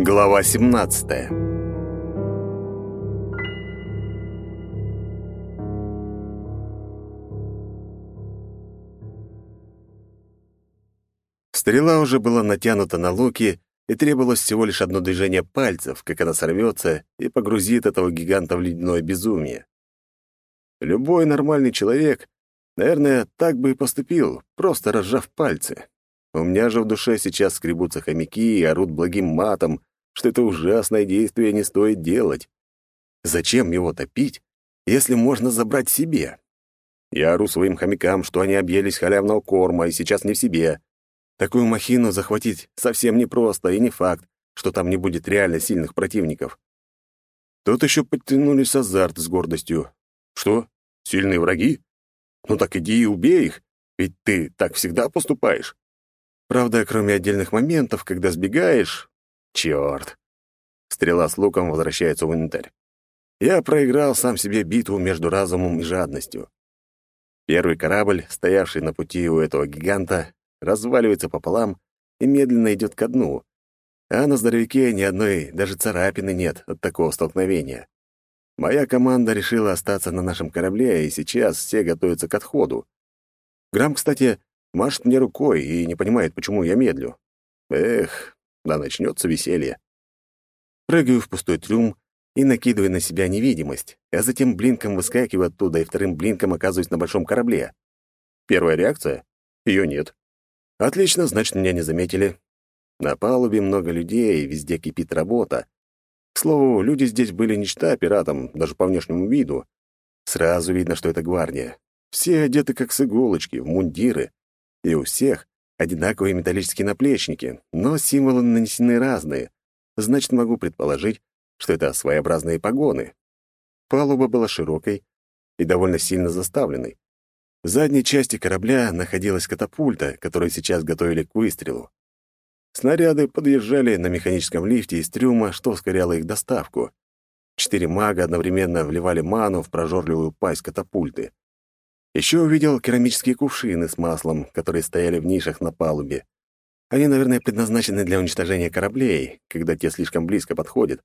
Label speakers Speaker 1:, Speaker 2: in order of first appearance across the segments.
Speaker 1: Глава 17 Стрела уже была натянута на луки, и требовалось всего лишь одно движение пальцев, как она сорвется и погрузит этого гиганта в ледяное безумие. Любой нормальный человек, наверное, так бы и поступил, просто разжав пальцы. У меня же в душе сейчас скребутся хомяки и орут благим матом, что это ужасное действие не стоит делать. Зачем его топить, если можно забрать себе? Я ору своим хомякам, что они объелись халявного корма и сейчас не в себе. Такую махину захватить совсем непросто, и не факт, что там не будет реально сильных противников. Тут еще подтянулись азарт с гордостью. Что? Сильные враги? Ну так иди и убей их, ведь ты так всегда поступаешь. Правда, кроме отдельных моментов, когда сбегаешь... Чёрт. Стрела с луком возвращается в инвентарь. Я проиграл сам себе битву между разумом и жадностью. Первый корабль, стоявший на пути у этого гиганта, разваливается пополам и медленно идет ко дну, а на здоровяке ни одной даже царапины нет от такого столкновения. Моя команда решила остаться на нашем корабле, и сейчас все готовятся к отходу. Грамм, кстати, машет мне рукой и не понимает, почему я медлю. Эх, да начнется веселье. Прыгаю в пустой трюм и накидываю на себя невидимость, а затем блинком выскакиваю оттуда и вторым блинком оказываюсь на большом корабле. Первая реакция? Ее нет. Отлично, значит, меня не заметили. На палубе много людей, везде кипит работа. К слову, люди здесь были не чета пиратам, даже по внешнему виду. Сразу видно, что это гвардия. Все одеты как с иголочки, в мундиры. И у всех одинаковые металлические наплечники, но символы нанесены разные. Значит, могу предположить, что это своеобразные погоны. Палуба была широкой и довольно сильно заставленной. В задней части корабля находилась катапульта, которую сейчас готовили к выстрелу. Снаряды подъезжали на механическом лифте из трюма, что ускоряло их доставку. Четыре мага одновременно вливали ману в прожорливую пасть катапульты. Еще увидел керамические кувшины с маслом, которые стояли в нишах на палубе. Они, наверное, предназначены для уничтожения кораблей, когда те слишком близко подходят.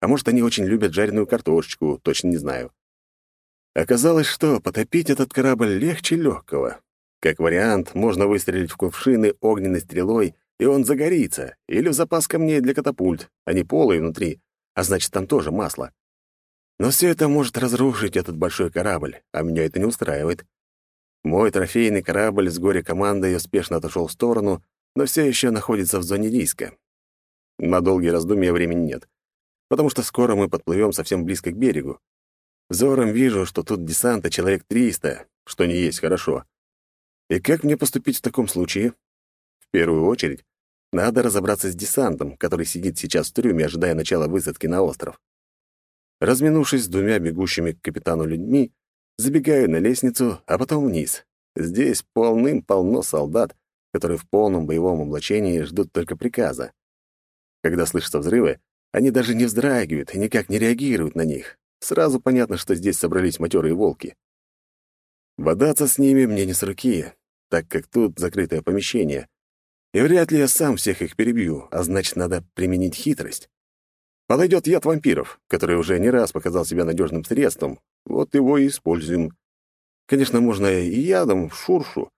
Speaker 1: А может, они очень любят жареную картошечку, точно не знаю. Оказалось, что потопить этот корабль легче легкого. Как вариант, можно выстрелить в кувшины огненной стрелой и он загорится, или в запас камней для катапульт, они полые внутри, а значит, там тоже масло. Но все это может разрушить этот большой корабль, а меня это не устраивает. Мой трофейный корабль с горе командой успешно отошел в сторону, но все еще находится в зоне риска. На долгие раздумья времени нет, потому что скоро мы подплывем совсем близко к берегу. Взором вижу, что тут десанта человек 300, что не есть хорошо. И как мне поступить в таком случае? первую очередь, надо разобраться с десантом, который сидит сейчас в трюме, ожидая начала высадки на остров. Разминувшись с двумя бегущими к капитану людьми, забегаю на лестницу, а потом вниз. Здесь полным-полно солдат, которые в полном боевом облачении ждут только приказа. Когда слышатся взрывы, они даже не вздрагивают и никак не реагируют на них. Сразу понятно, что здесь собрались матерые волки. Бодаться с ними мне не с руки, так как тут закрытое помещение, и вряд ли я сам всех их перебью, а значит, надо применить хитрость. Подойдет яд вампиров, который уже не раз показал себя надежным средством. Вот его и используем. Конечно, можно и ядом, в шуршу,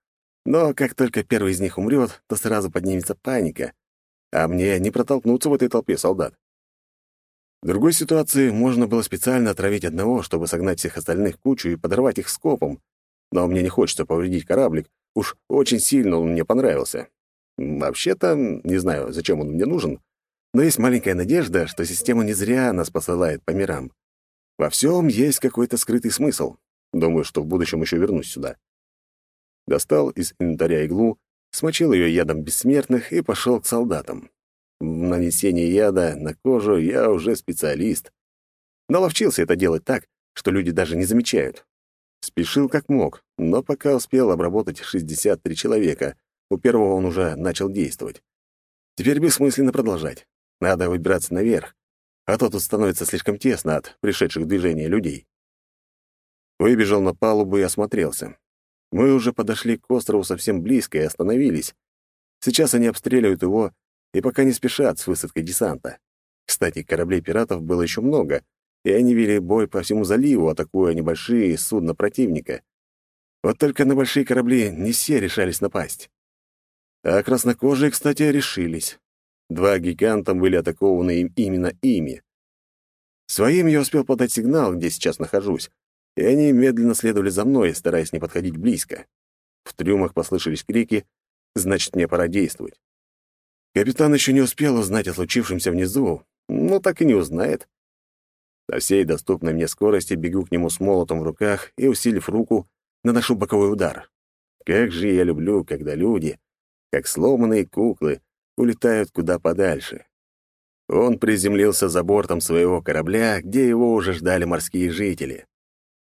Speaker 1: но как только первый из них умрет, то сразу поднимется паника, а мне не протолкнуться в этой толпе солдат. В другой ситуации можно было специально отравить одного, чтобы согнать всех остальных кучу и подорвать их скопом, но мне не хочется повредить кораблик, уж очень сильно он мне понравился. Вообще-то, не знаю, зачем он мне нужен, но есть маленькая надежда, что система не зря нас посылает по мирам. Во всем есть какой-то скрытый смысл. Думаю, что в будущем еще вернусь сюда. Достал из инвентаря иглу, смочил ее ядом бессмертных и пошел к солдатам. В нанесении яда на кожу я уже специалист. Наловчился это делать так, что люди даже не замечают. Спешил как мог, но пока успел обработать 63 человека, у первого он уже начал действовать. Теперь бессмысленно продолжать. Надо выбираться наверх, а то тут становится слишком тесно от пришедших в движение людей. Выбежал на палубу и осмотрелся. Мы уже подошли к острову совсем близко и остановились. Сейчас они обстреливают его и пока не спешат с высадкой десанта. Кстати, кораблей пиратов было еще много, и они вели бой по всему заливу, атакуя небольшие судна противника. Вот только на большие корабли не все решались напасть. А краснокожие, кстати, решились. Два гиганта были атакованы именно ими. Своим я успел подать сигнал, где сейчас нахожусь, и они медленно следовали за мной, стараясь не подходить близко. В трюмах послышались крики, значит, мне пора действовать. Капитан еще не успел узнать о случившемся внизу, но так и не узнает. На всей доступной мне скорости бегу к нему с молотом в руках и, усилив руку, наношу боковой удар. Как же я люблю, когда люди, как сломанные куклы, улетают куда подальше. Он приземлился за бортом своего корабля, где его уже ждали морские жители.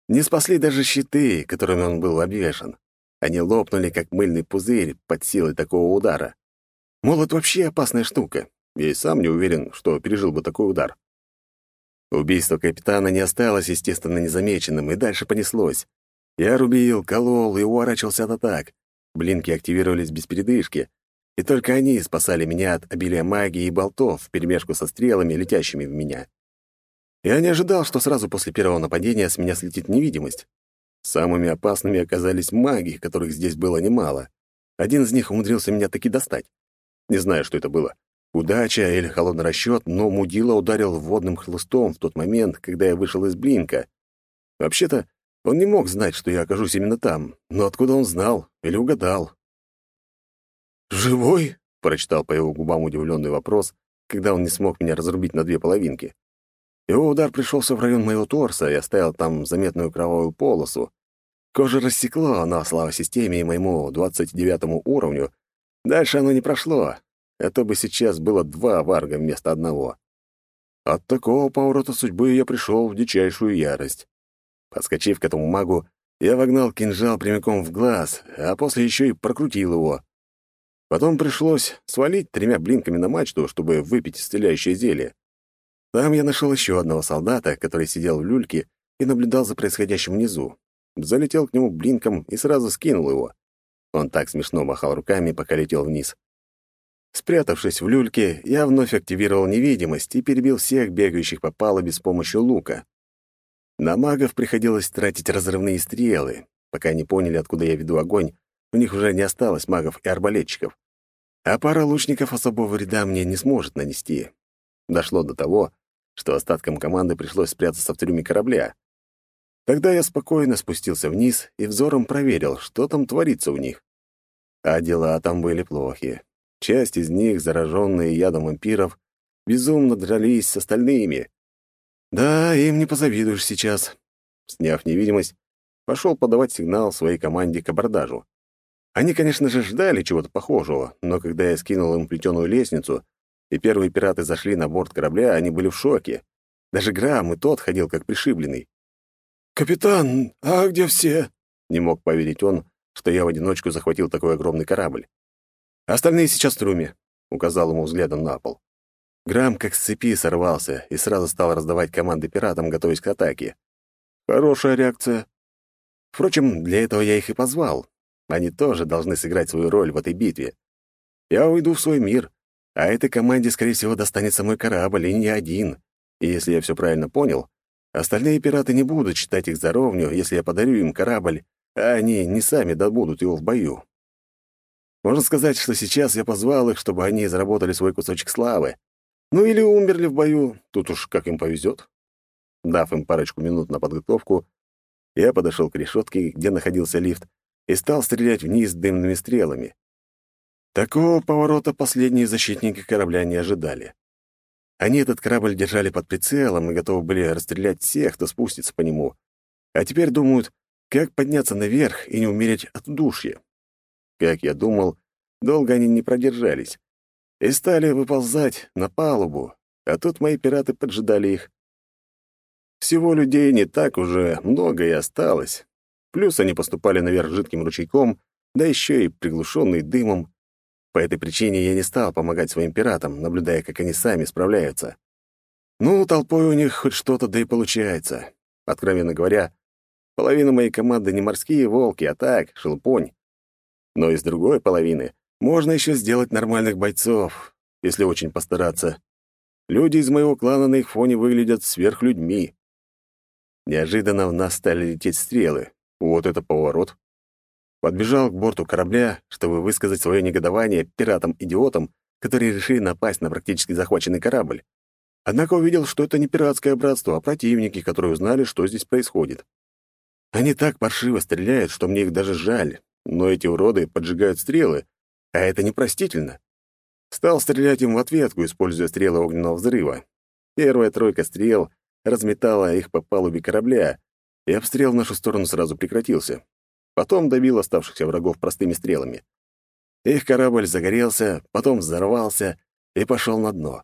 Speaker 1: Не спасли даже щиты, которыми он был обвешан. Они лопнули, как мыльный пузырь под силой такого удара. Молот вообще опасная штука. Я и сам не уверен, что пережил бы такой удар. Убийство капитана не осталось, естественно, незамеченным, и дальше понеслось. Я рубил, колол и уворачивался от атак. Блинки активировались без передышки, и только они спасали меня от обилия магии и болтов вперемешку со стрелами, летящими в меня. Я не ожидал, что сразу после первого нападения с меня слетит невидимость. Самыми опасными оказались маги, которых здесь было немало. Один из них умудрился меня таки достать. Не знаю, что это было. Удача или холодный расчет, но мудила ударил водным хлыстом в тот момент, когда я вышел из блинка. Вообще-то, он не мог знать, что я окажусь именно там, но откуда он знал или угадал? «Живой?» — прочитал по его губам удивленный вопрос, когда он не смог меня разрубить на две половинки. Его удар пришелся в район моего торса и оставил там заметную кровавую полосу. Кожа рассекло, но, слава системе и моему 29 уровню, дальше оно не прошло. Это бы сейчас было два варга вместо одного. От такого поворота судьбы я пришел в дичайшую ярость. Подскочив к этому магу, я вогнал кинжал прямиком в глаз, а после еще и прокрутил его. Потом пришлось свалить тремя блинками на мачту, чтобы выпить исцеляющее зелье. Там я нашел еще одного солдата, который сидел в люльке и наблюдал за происходящим внизу. Залетел к нему блинком и сразу скинул его. Он так смешно махал руками, пока летел вниз. Спрятавшись в люльке, я вновь активировал невидимость и перебил всех бегающих по палубе с помощью лука. На магов приходилось тратить разрывные стрелы. Пока не поняли, откуда я веду огонь, у них уже не осталось магов и арбалетчиков. А пара лучников особого вреда мне не сможет нанести. Дошло до того, что остаткам команды пришлось спрятаться в трюме корабля. Тогда я спокойно спустился вниз и взором проверил, что там творится у них. А дела там были плохи. Часть из них, зараженные ядом вампиров, безумно дрались с остальными. Да, им не позавидуешь сейчас. Сняв невидимость, пошел подавать сигнал своей команде к абордажу. Они, конечно же, ждали чего-то похожего, но когда я скинул им плетеную лестницу, и первые пираты зашли на борт корабля, они были в шоке. Даже Грамм и тот ходил как пришибленный. «Капитан, а где все?» Не мог поверить он, что я в одиночку захватил такой огромный корабль. «Остальные сейчас в трюме», — указал ему взглядом на пол. Грамм как с цепи сорвался и сразу стал раздавать команды пиратам, готовясь к атаке. Хорошая реакция. Впрочем, для этого я их и позвал. Они тоже должны сыграть свою роль в этой битве. Я уйду в свой мир, а этой команде, скорее всего, достанется мой корабль, и не один. И если я все правильно понял, остальные пираты не будут считать их за ровню, если я подарю им корабль, а они не сами добудут его в бою. Можно сказать, что сейчас я позвал их, чтобы они заработали свой кусочек славы. Ну или умерли в бою, тут уж как им повезет. Дав им парочку минут на подготовку, я подошел к решетке, где находился лифт, и стал стрелять вниз дымными стрелами. Такого поворота последние защитники корабля не ожидали. Они этот корабль держали под прицелом и готовы были расстрелять всех, кто спустится по нему. А теперь думают, как подняться наверх и не умереть от удушья. Как я думал, долго они не продержались. И стали выползать на палубу, а тут мои пираты поджидали их. Всего людей не так уже много и осталось, Плюс они поступали наверх жидким ручейком, да еще и приглушенный дымом. По этой причине я не стал помогать своим пиратам, наблюдая, как они сами справляются. Ну, толпой у них хоть что-то да и получается. Откровенно говоря, половина моей команды не морские волки, а так, шелпонь. Но из другой половины можно еще сделать нормальных бойцов, если очень постараться. Люди из моего клана на их фоне выглядят сверхлюдьми. Неожиданно в нас стали лететь стрелы. Вот это поворот. Подбежал к борту корабля, чтобы высказать свое негодование пиратам-идиотам, которые решили напасть на практически захваченный корабль. Однако увидел, что это не пиратское братство, а противники, которые узнали, что здесь происходит. Они так паршиво стреляют, что мне их даже жаль, но эти уроды поджигают стрелы, а это непростительно. Стал стрелять им в ответку, используя стрелы огненного взрыва. Первая тройка стрел разметала их по палубе корабля, и обстрел в нашу сторону сразу прекратился. Потом добил оставшихся врагов простыми стрелами. Их корабль загорелся, потом взорвался и пошел на дно.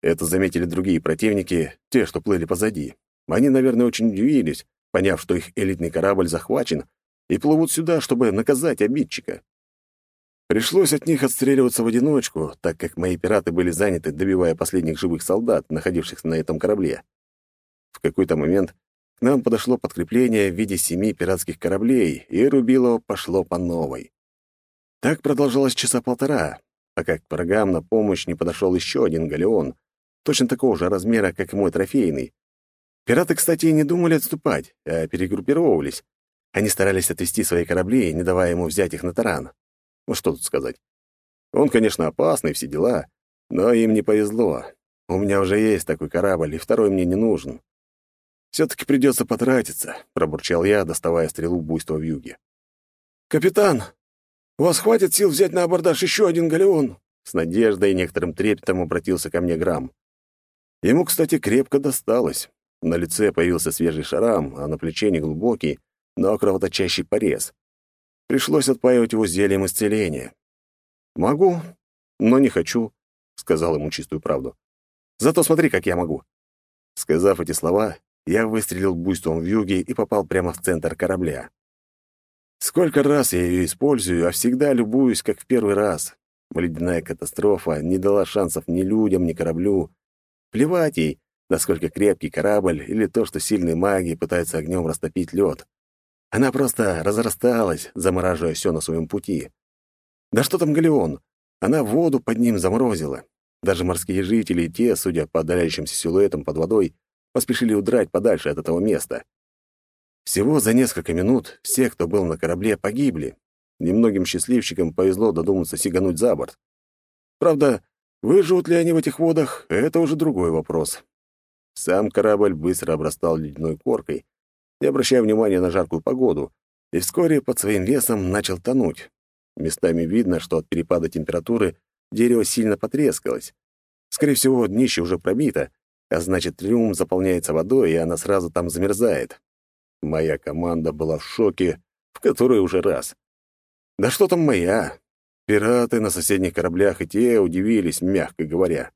Speaker 1: Это заметили другие противники, те, что плыли позади. Они, наверное, очень удивились, поняв, что их элитный корабль захвачен, и плывут сюда, чтобы наказать обидчика. Пришлось от них отстреливаться в одиночку, так как мои пираты были заняты, добивая последних живых солдат, находившихся на этом корабле. В какой-то момент к нам подошло подкрепление в виде семи пиратских кораблей, и Рубило пошло по новой. Так продолжалось часа полтора, пока к врагам на помощь не подошел еще один галеон, точно такого же размера, как и мой трофейный. Пираты, кстати, не думали отступать, а перегруппировывались. Они старались отвести свои корабли, не давая ему взять их на таран. Ну что тут сказать. Он, конечно, опасный, все дела, но им не повезло. У меня уже есть такой корабль, и второй мне не нужен. «Все-таки придется потратиться», — пробурчал я, доставая стрелу буйства в юге. «Капитан, у вас хватит сил взять на абордаж еще один галеон?» С надеждой и некоторым трепетом обратился ко мне Грамм. Ему, кстати, крепко досталось. На лице появился свежий шрам, а на плече неглубокий, но кровоточащий порез. Пришлось отпаивать его зельем исцеления. «Могу, но не хочу», — сказал ему чистую правду. «Зато смотри, как я могу». Сказав эти слова, я выстрелил буйством в юге и попал прямо в центр корабля. Сколько раз я ее использую, а всегда любуюсь, как в первый раз. Ледяная катастрофа не дала шансов ни людям, ни кораблю. Плевать ей, насколько крепкий корабль или то, что сильные маги пытаются огнем растопить лед. Она просто разрасталась, замораживая все на своем пути. Да что там галеон? Она воду под ним заморозила. Даже морские жители, те, судя по отдаляющимся силуэтам под водой, поспешили удрать подальше от этого места. Всего за несколько минут все, кто был на корабле, погибли. Немногим счастливчикам повезло додуматься сигануть за борт. Правда, выживут ли они в этих водах — это уже другой вопрос. Сам корабль быстро обрастал ледяной коркой, не обращая внимания на жаркую погоду, и вскоре под своим весом начал тонуть. Местами видно, что от перепада температуры дерево сильно потрескалось. Скорее всего, днище уже пробито, а значит, трюм заполняется водой, и она сразу там замерзает. Моя команда была в шоке, в который уже раз. Да что там моя? Пираты на соседних кораблях и те удивились, мягко говоря.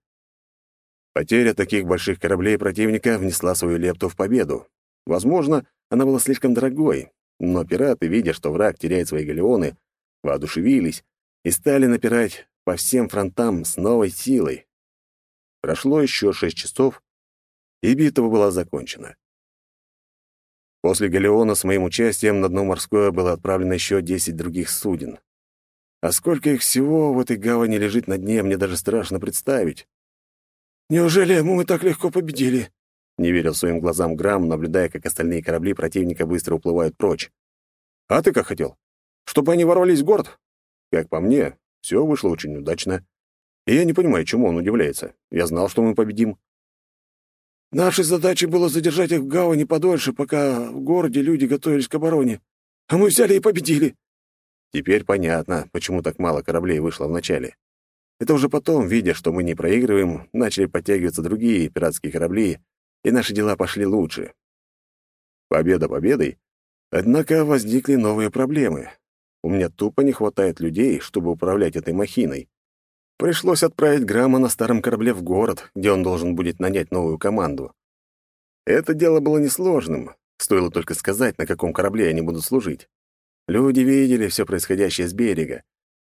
Speaker 1: Потеря таких больших кораблей противника внесла свою лепту в победу. Возможно, она была слишком дорогой, но пираты, видя, что враг теряет свои галеоны, воодушевились и стали напирать по всем фронтам с новой силой. Прошло еще шесть часов, и битва была закончена. После галеона с моим участием на дно морское было отправлено еще десять других суден. А сколько их всего в этой гавани лежит на дне, мне даже страшно представить. «Неужели мы так легко победили?» Не верил своим глазам Грамм, наблюдая, как остальные корабли противника быстро уплывают прочь. «А ты как хотел? Чтобы они ворвались в город?» Как по мне, все вышло очень удачно. И я не понимаю, чему он удивляется. Я знал, что мы победим. Нашей задачей было задержать их в гавани подольше, пока в городе люди готовились к обороне. А мы взяли и победили. Теперь понятно, почему так мало кораблей вышло вначале. Это уже потом, видя, что мы не проигрываем, начали подтягиваться другие пиратские корабли, и наши дела пошли лучше. Победа победой, однако возникли новые проблемы. У меня тупо не хватает людей, чтобы управлять этой махиной. Пришлось отправить Грамма на старом корабле в город, где он должен будет нанять новую команду. Это дело было несложным, стоило только сказать, на каком корабле они будут служить. Люди видели все происходящее с берега,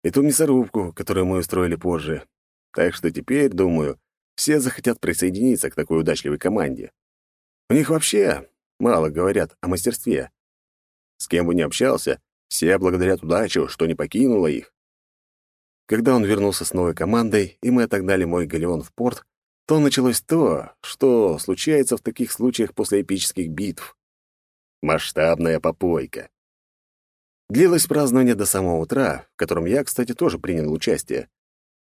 Speaker 1: и ту мясорубку, которую мы устроили позже. Так что теперь, думаю, все захотят присоединиться к такой удачливой команде. У них вообще мало говорят о мастерстве. С кем бы ни общался, все благодарят удачу, что не покинула их. Когда он вернулся с новой командой, и мы отогнали мой галеон в порт, то началось то, что случается в таких случаях после эпических битв. Масштабная попойка. Длилось празднование до самого утра, в котором я, кстати, тоже принял участие.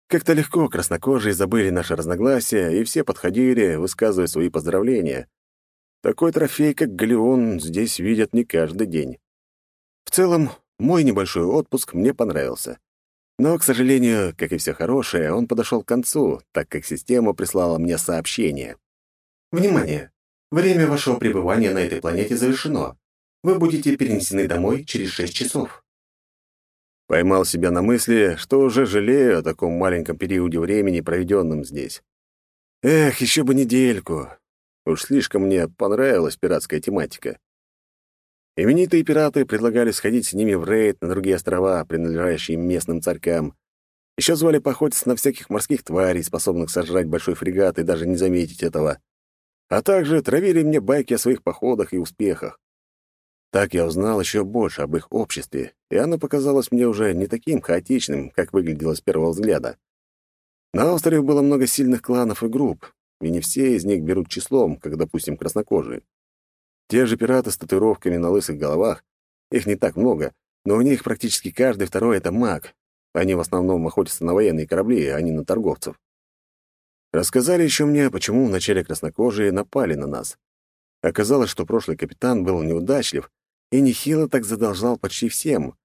Speaker 1: Как-то легко краснокожие забыли наши разногласия, и все подходили, высказывая свои поздравления. Такой трофей, как галеон, здесь видят не каждый день. В целом, мой небольшой отпуск мне понравился. Но, к сожалению, как и все хорошее, он подошел к концу, так как система прислала мне сообщение.
Speaker 2: «Внимание! Время вашего пребывания на этой планете завершено. Вы будете перенесены домой через шесть часов».
Speaker 1: Поймал себя на мысли, что уже жалею о таком маленьком периоде времени, проведенном здесь. Эх, еще бы недельку. Уж слишком мне понравилась пиратская тематика. Именитые пираты предлагали сходить с ними в рейд на другие острова, принадлежащие местным царькам. Еще звали поохотиться на всяких морских тварей, способных сожрать большой фрегат и даже не заметить этого. А также травили мне байки о своих походах и успехах. Так я узнал еще больше об их обществе, и оно показалось мне уже не таким хаотичным, как выглядело с первого взгляда. На острове было много сильных кланов и групп, и не все из них берут числом, как, допустим, краснокожие. Те же пираты с татуировками на лысых головах, их не так много, но у них практически каждый второй — это маг. Они в основном охотятся на военные корабли, а не на торговцев. Рассказали еще мне, почему вначале краснокожие напали на нас. Оказалось, что прошлый капитан был неудачлив и нехило так задолжал почти всем.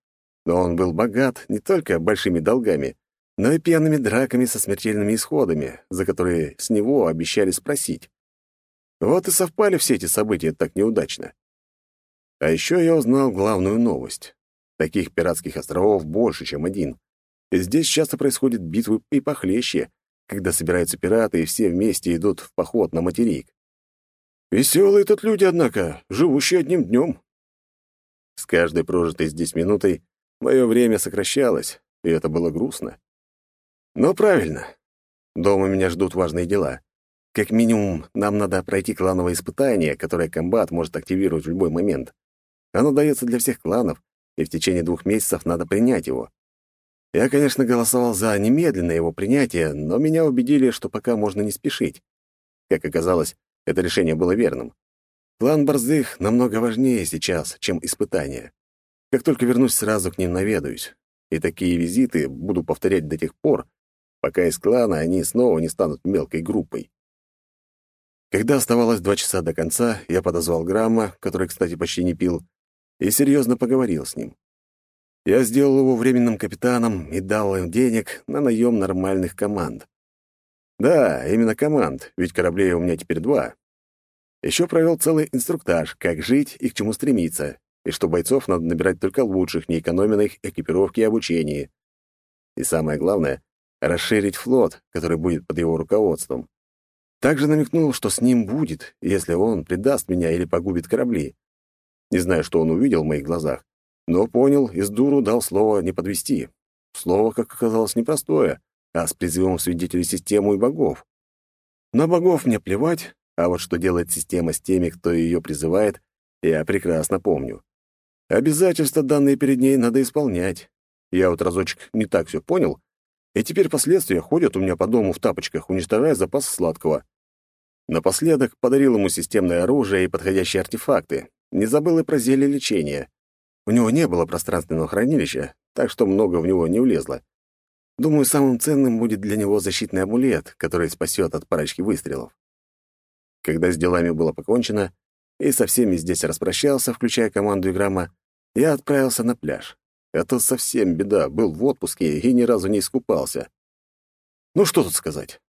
Speaker 1: Но он был богат не только большими долгами, но и пьяными драками со смертельными исходами, за которые с него обещали спросить. Вот и совпали все эти события так неудачно. А еще я узнал главную новость. Таких пиратских островов больше, чем один. И здесь часто происходят битвы и похлеще, когда собираются пираты и все вместе идут в поход на материк. Веселые тут люди, однако, живущие одним днем. С каждой прожитой здесь минутой мое время сокращалось, и это было грустно. Но правильно. Дома меня ждут важные дела. Как минимум, нам надо пройти клановое испытание, которое комбат может активировать в любой момент. Оно дается для всех кланов, и в течение двух месяцев надо принять его. Я, конечно, голосовал за немедленное его принятие, но меня убедили, что пока можно не спешить. Как оказалось, это решение было верным. План Борзых намного важнее сейчас, чем испытания. Как только вернусь, сразу к ним наведаюсь. И такие визиты буду повторять до тех пор, пока из клана они снова не станут мелкой группой. Когда оставалось два часа до конца, я подозвал Грамма, который, кстати, почти не пил, и серьезно поговорил с ним. Я сделал его временным капитаном и дал им денег на наем нормальных команд. Да, именно команд, ведь кораблей у меня теперь два, еще провел целый инструктаж, как жить и к чему стремиться, и что бойцов надо набирать только лучших, не экономя на их экипировке и обучении. И самое главное — расширить флот, который будет под его руководством. Также намекнул, что с ним будет, если он предаст меня или погубит корабли. Не знаю, что он увидел в моих глазах, но понял и с дуру дал слово не подвести. Слово, как оказалось, непростое, а с призывом свидетелей систему и богов. На богов мне плевать, а вот что делает система с теми, кто ее призывает, я прекрасно помню. Обязательства, данные перед ней, надо исполнять. Я вот разочек не так все понял, и теперь последствия ходят у меня по дому в тапочках, уничтожая запас сладкого. Напоследок подарил ему системное оружие и подходящие артефакты. Не забыл и про зелье лечения. У него не было пространственного хранилища, так что много в него не влезло. Думаю, самым ценным будет для него защитный амулет, который спасет от парочки выстрелов. Когда с делами было покончено, и со всеми здесь распрощался, включая команду Играма, я отправился на пляж. Это совсем беда, был в отпуске и ни разу не искупался. Ну что тут сказать?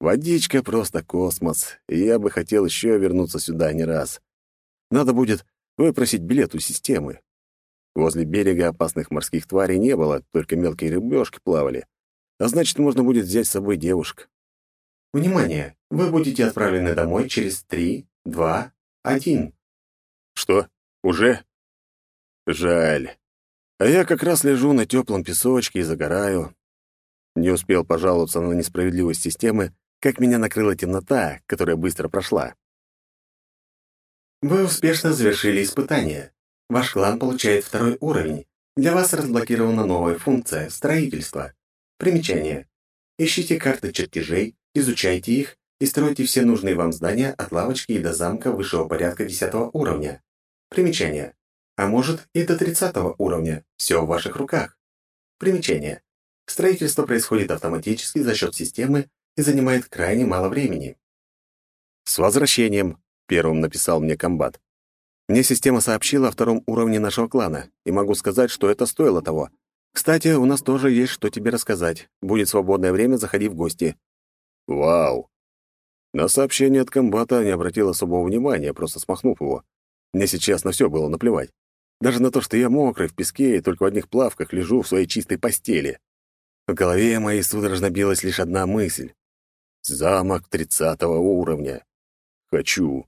Speaker 1: Водичка просто космос, и я бы хотел еще вернуться сюда не раз. Надо будет выпросить билет у системы. Возле берега опасных морских тварей не было, только мелкие рыбешки плавали. А значит, можно будет взять с собой девушек.
Speaker 2: Внимание! Вы будете отправлены домой через три, два, один.
Speaker 1: Что? Уже? Жаль. А я как раз лежу на теплом песочке и загораю. Не успел пожаловаться на несправедливость системы, как меня накрыла темнота, которая быстро прошла.
Speaker 2: Вы успешно завершили испытание. Ваш клан получает второй уровень. Для вас разблокирована новая функция — строительство. Примечание. Ищите карты чертежей, изучайте их и стройте все нужные вам здания от лавочки и до замка высшего порядка 10 уровня. Примечание. А может и до 30 уровня. Все в ваших руках. Примечание. Строительство происходит автоматически за счет системы и занимает крайне мало времени.
Speaker 1: «С возвращением!» — первым написал мне комбат. Мне система сообщила о втором уровне нашего клана, и могу сказать, что это стоило того. Кстати, у нас тоже есть что тебе рассказать. Будет свободное время, заходи в гости. Вау! На сообщение от комбата не обратил особого внимания, просто смахнув его. Мне сейчас на все было наплевать. Даже на то, что я мокрый, в песке и только в одних плавках лежу в своей чистой постели. В голове моей судорожно билась лишь одна мысль. Замок тридцатого уровня. Хочу.